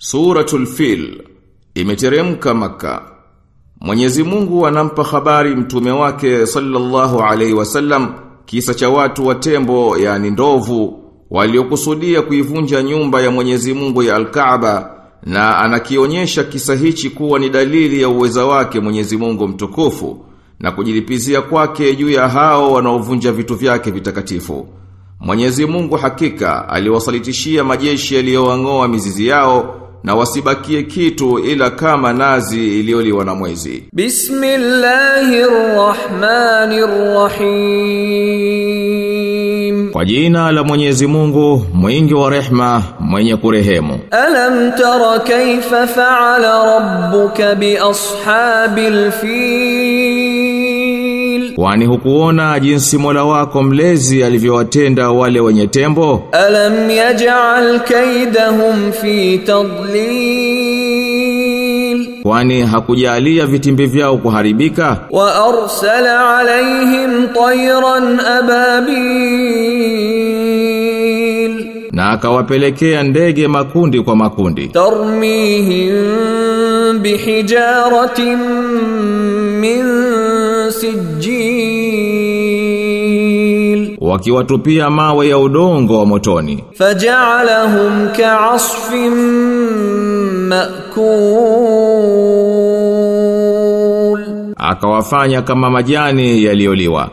Suratul Fil imeteremka maka. Mwenyezi Mungu anampa habari mtume wake sallallahu alaihi wasallam kisa cha watu wa tembo yani ndovu waliokusudia kuivunja nyumba ya Mwenyezi Mungu ya Al-Kaaba na anakionyesha kisa hichi kuwa ni dalili ya uweza wake Mwenyezi Mungu mtukufu na kujilipizia kwake juu ya hao wanaovunja vitu vyake vitakatifu. Mwenyezi Mungu hakika aliwasalitishia majeshi yaliyowangoa mizizi yao na wasibakie kitu ila kama nazi iliyoliwa na mwezi. Bismillahirrahmanirrahim. Kwa jina la Mwenyezi Mungu, mwingi wa rehma, mwenye kurehemu. Alam tara kayfa fa'ala rabbuka bi ashabil fil? Kwani hukuona jinsi Mola wako mlezi alivyowatenda wale wenye tembo? Alam yaj'al kaidahum fi tadlil? Kwani hakujalia vitimbi vyao kuharibika? Wa arsala alayhim tayran ababil? Na akawapelekea ndege makundi kwa makundi. Tarmihim bihijaratin min sijil Wakiwatupia mawe ya udongo wa motoni. faj'alahum ka'asfin ma'kul Akawafanya kama majani yaliyoliwa.